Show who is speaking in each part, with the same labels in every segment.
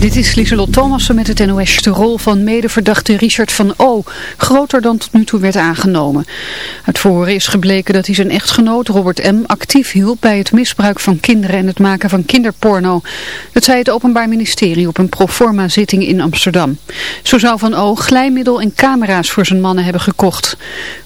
Speaker 1: Dit is Lieselot Thomassen met het NOS. De rol van medeverdachte Richard van O. groter dan tot nu toe werd aangenomen. Uit voren is gebleken dat hij zijn echtgenoot Robert M. actief hielp bij het misbruik van kinderen en het maken van kinderporno. Dat zei het Openbaar Ministerie op een proforma zitting in Amsterdam. Zo zou van O. glijmiddel en camera's voor zijn mannen hebben gekocht.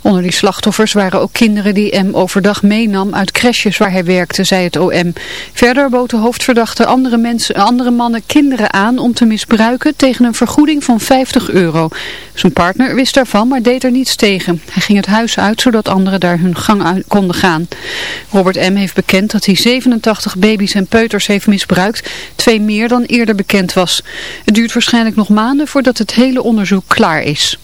Speaker 1: Onder die slachtoffers waren ook kinderen die M. overdag meenam uit crèches waar hij werkte, zei het OM. Verder bood de hoofdverdachte andere, mensen, andere mannen kinderen aan om te misbruiken tegen een vergoeding van 50 euro. Zijn partner wist daarvan, maar deed er niets tegen. Hij ging het huis uit, zodat anderen daar hun gang konden gaan. Robert M. heeft bekend dat hij 87 baby's en peuters heeft misbruikt, twee meer dan eerder bekend was. Het duurt waarschijnlijk nog maanden voordat het hele onderzoek klaar is.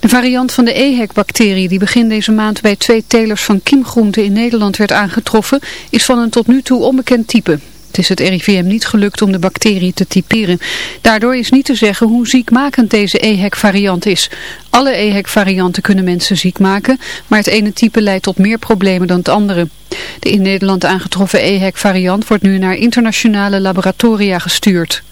Speaker 1: De variant van de EHEC-bacterie die begin deze maand bij twee telers van kiemgroenten in Nederland werd aangetroffen, is van een tot nu toe onbekend type. Het is het RIVM niet gelukt om de bacterie te typeren. Daardoor is niet te zeggen hoe ziekmakend deze EHEC-variant is. Alle EHEC-varianten kunnen mensen ziek maken, maar het ene type leidt tot meer problemen dan het andere. De in Nederland aangetroffen EHEC-variant wordt nu naar internationale laboratoria gestuurd.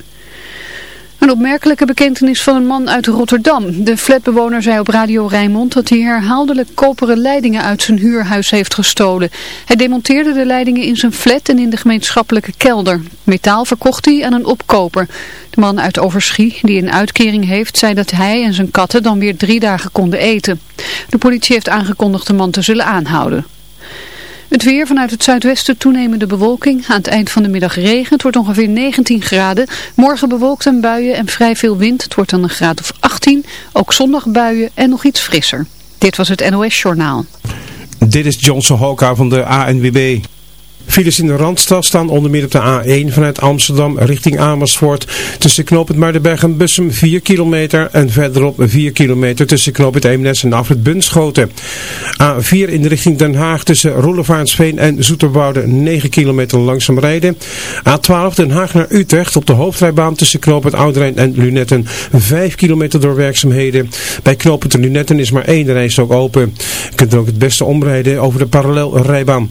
Speaker 1: Een opmerkelijke bekentenis van een man uit Rotterdam. De flatbewoner zei op Radio Rijnmond dat hij herhaaldelijk koperen leidingen uit zijn huurhuis heeft gestolen. Hij demonteerde de leidingen in zijn flat en in de gemeenschappelijke kelder. Metaal verkocht hij aan een opkoper. De man uit Overschie, die een uitkering heeft, zei dat hij en zijn katten dan weer drie dagen konden eten. De politie heeft aangekondigd de man te zullen aanhouden. Het weer vanuit het zuidwesten toenemende bewolking. Aan het eind van de middag regen. Het wordt ongeveer 19 graden. Morgen bewolkt en buien en vrij veel wind. Het wordt dan een graad of 18. Ook zondag buien en nog iets frisser. Dit was het NOS Journaal.
Speaker 2: Dit is Johnson Hoka van de ANWB. Files in de Randstad staan onder meer op de A1 vanuit Amsterdam richting Amersfoort. Tussen knooppunt Muidenberg en Bussum 4 kilometer en verderop 4 kilometer tussen knooppunt Eemnes en Afrit Bunschoten. A4 in de richting Den Haag tussen Roelevaansveen en Zoeterwoude 9 kilometer langzaam rijden. A12 Den Haag naar Utrecht op de hoofdrijbaan tussen knooppunt Oudrijn en Lunetten 5 kilometer door werkzaamheden. Bij knooppunt Lunetten is maar één rijstok open. Je kunt er ook het beste omrijden over de parallelrijbaan.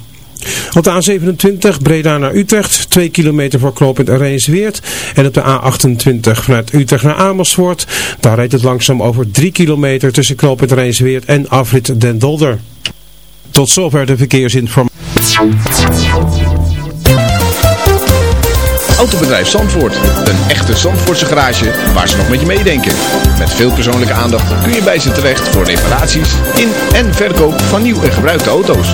Speaker 2: Op de A27 Breda naar Utrecht, 2 kilometer voor knooppunt Rijnsweert. En op de A28 vanuit Utrecht naar Amersfoort, daar rijdt het langzaam over 3 kilometer tussen knooppunt Rijnsweert en afrit Den Dolder. Tot zover de verkeersinformatie.
Speaker 3: Autobedrijf Zandvoort, een echte Zandvoortse garage waar ze nog met je meedenken. Met veel persoonlijke aandacht kun je bij ze terecht voor reparaties in en verkoop van nieuw en gebruikte auto's.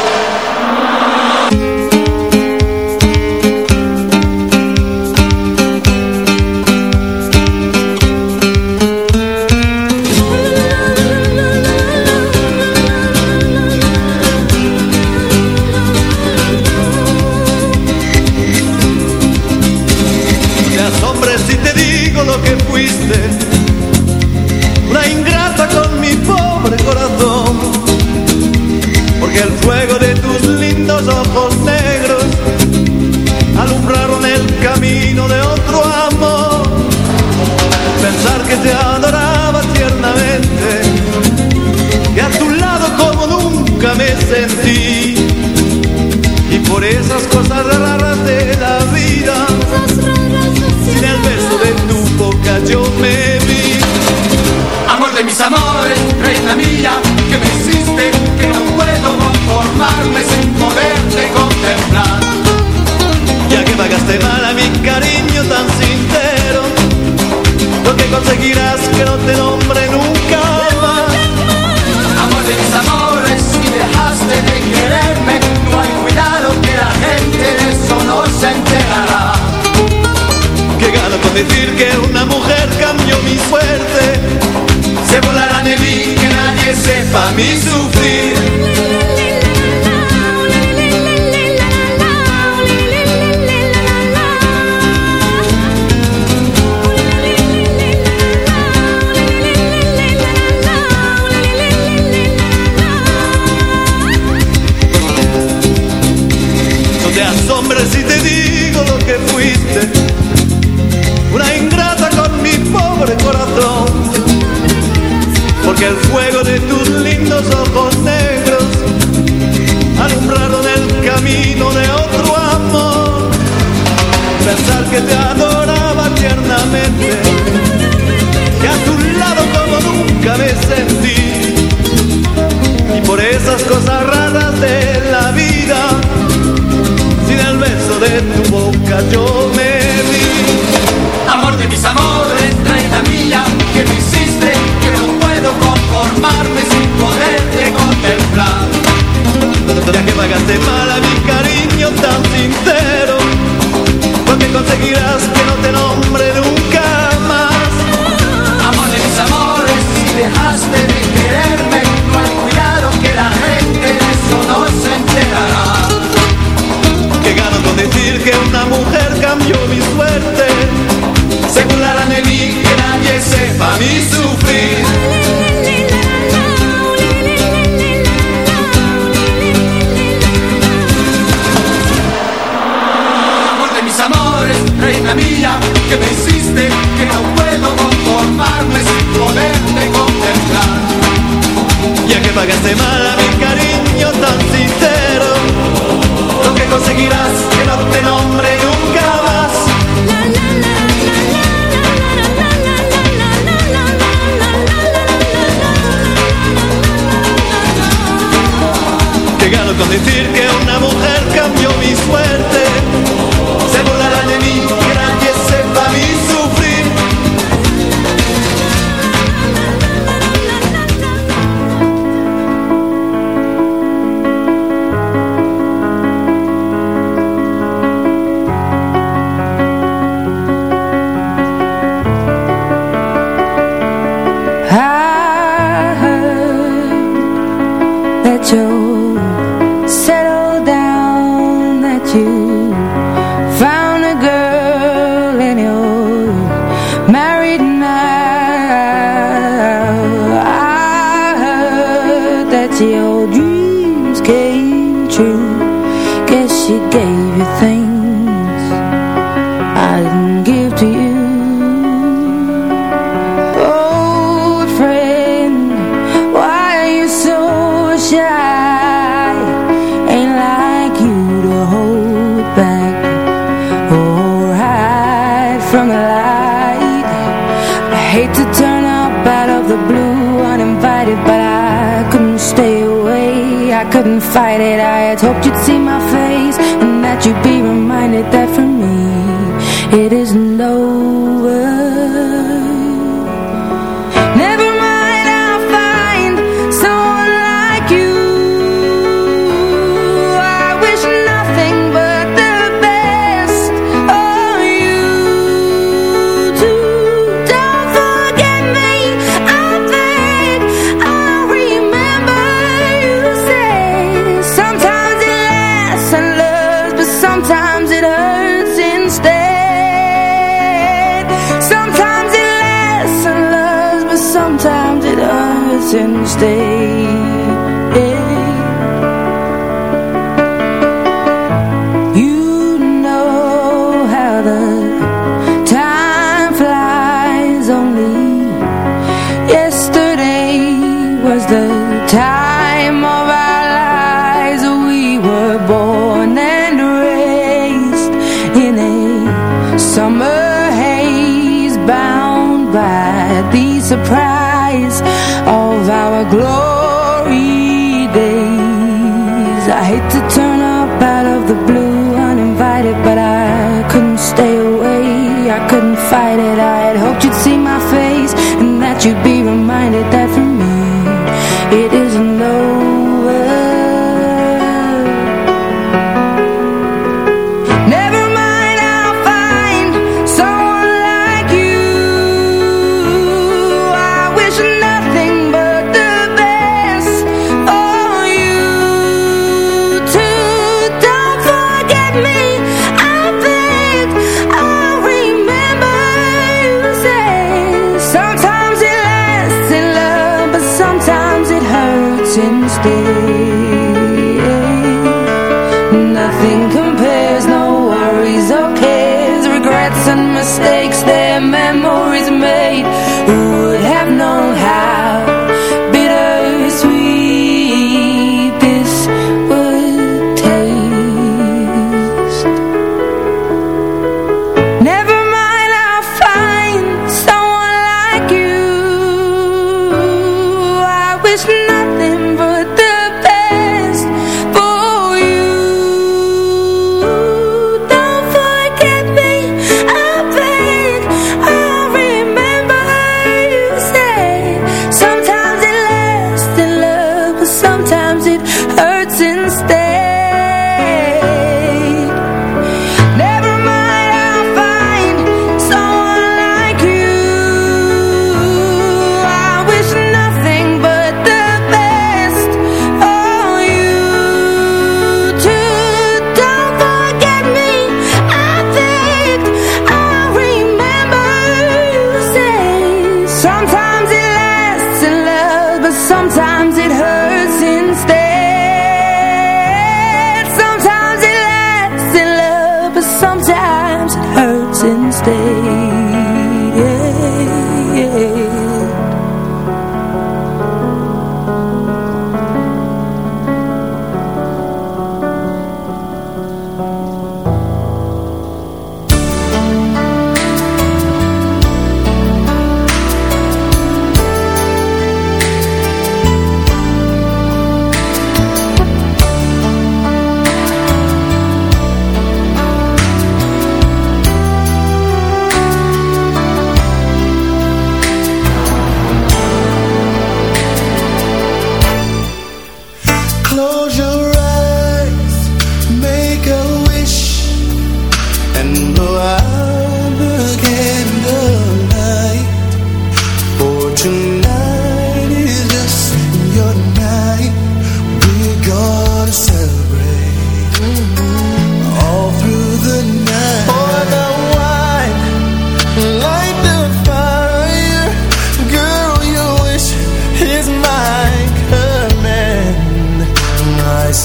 Speaker 4: Sometimes it hurts instead.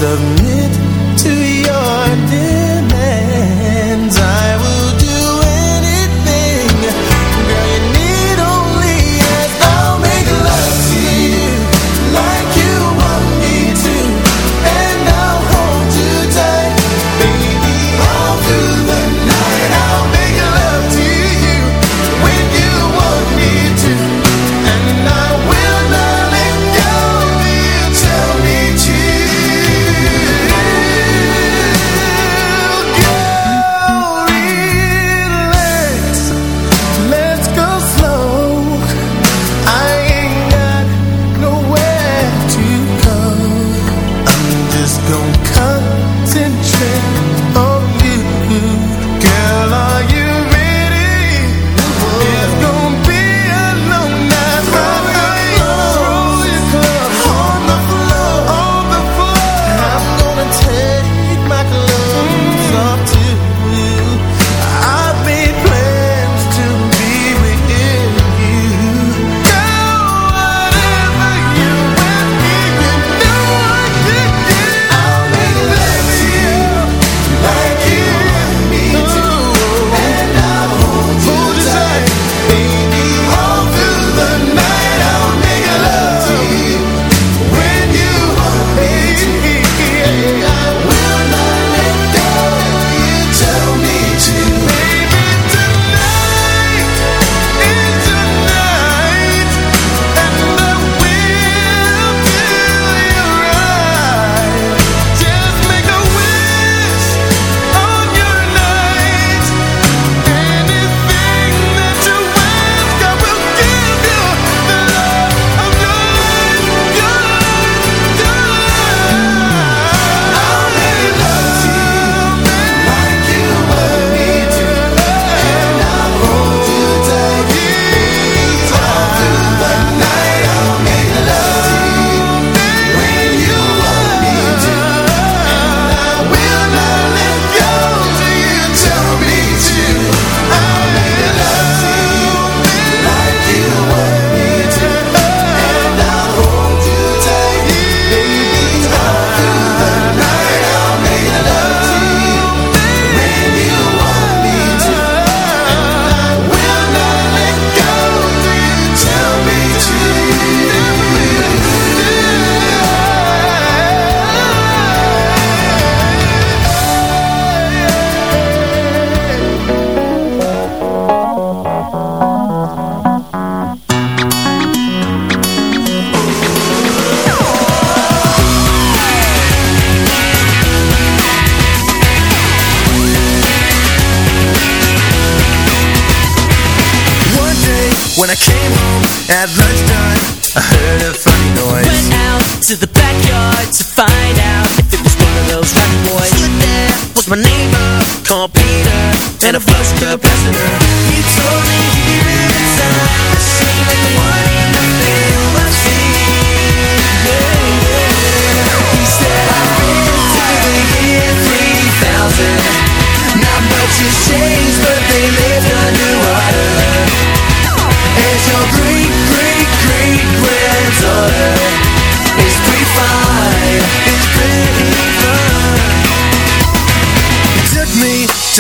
Speaker 4: of me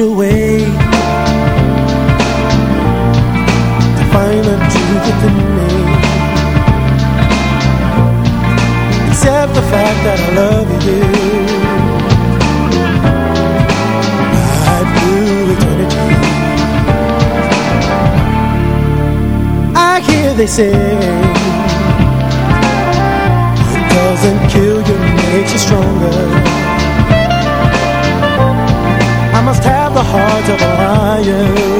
Speaker 5: fade away. To find a truth within me Except the fact that I love you. Right through I hear they
Speaker 6: say you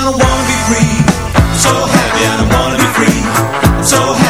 Speaker 7: and I wanna be free. I'm so happy and I wanna be free. I'm so happy.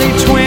Speaker 8: only 20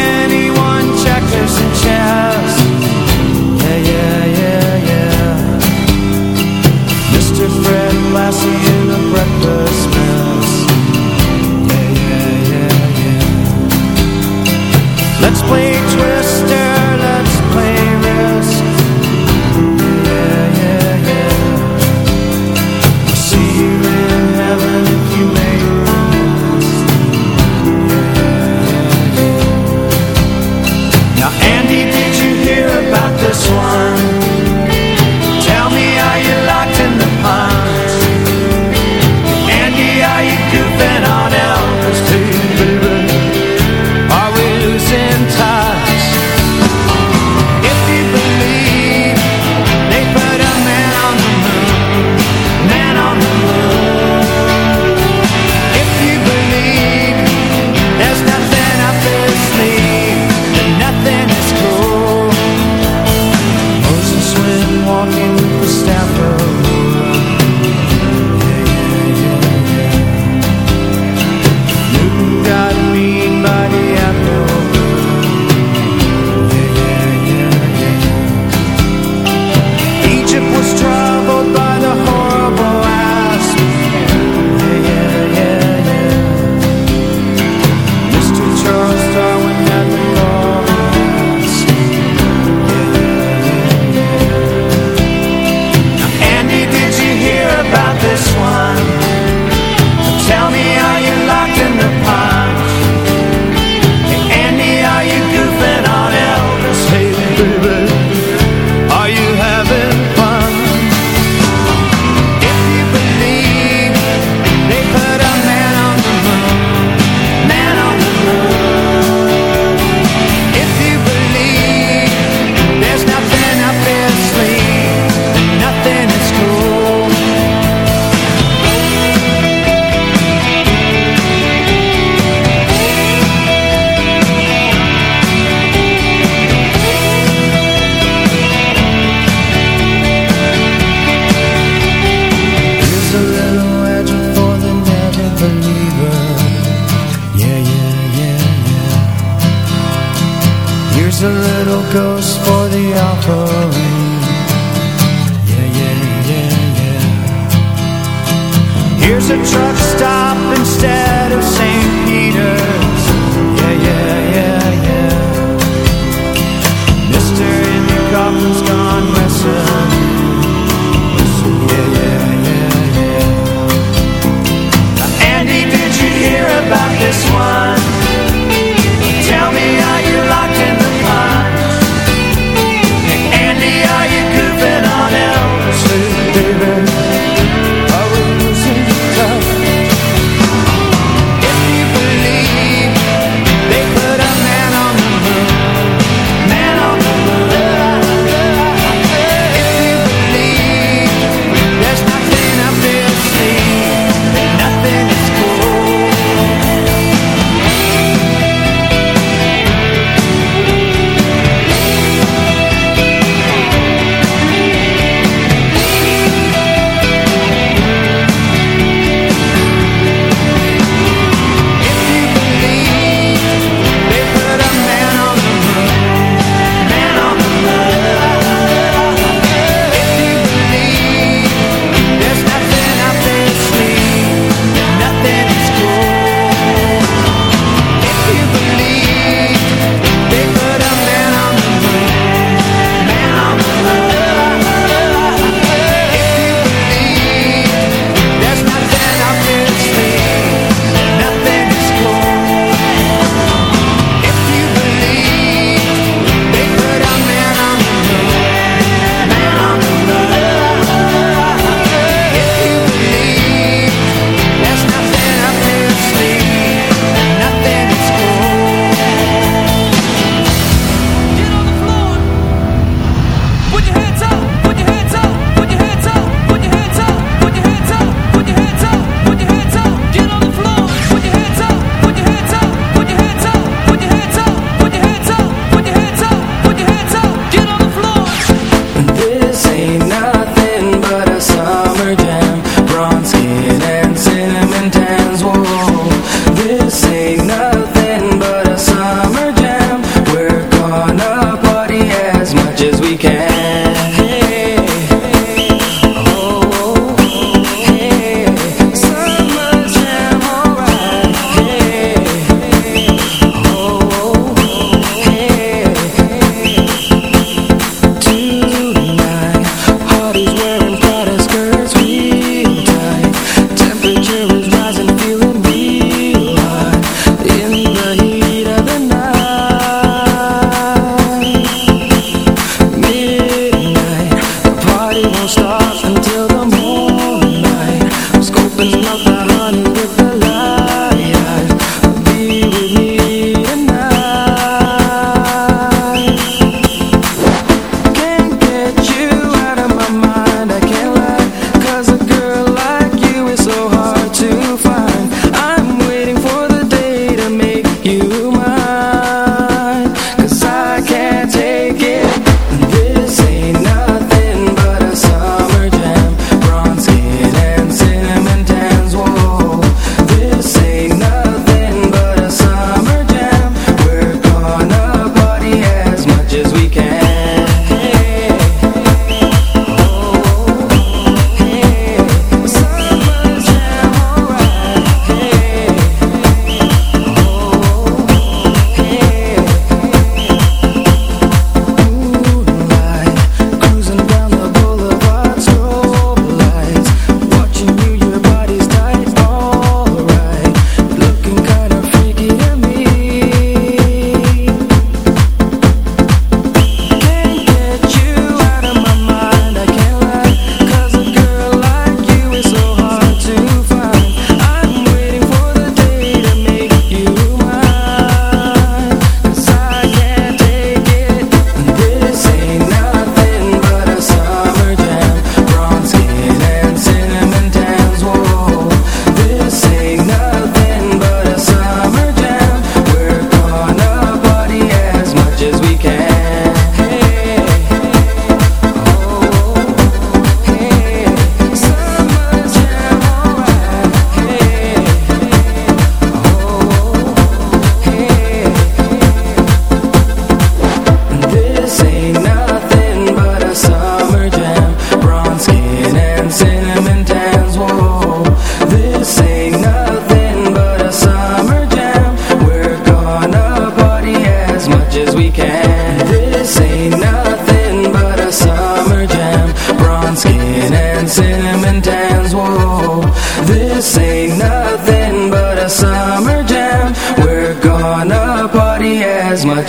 Speaker 8: star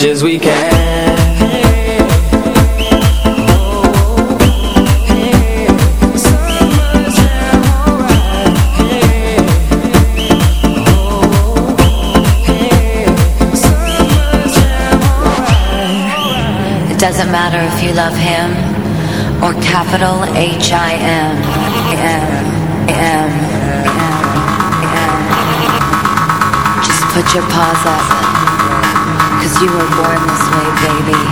Speaker 8: much as we can It
Speaker 9: Doesn't matter if you love him or capital H I M M M M. Just put your paws up. You were born this way, baby.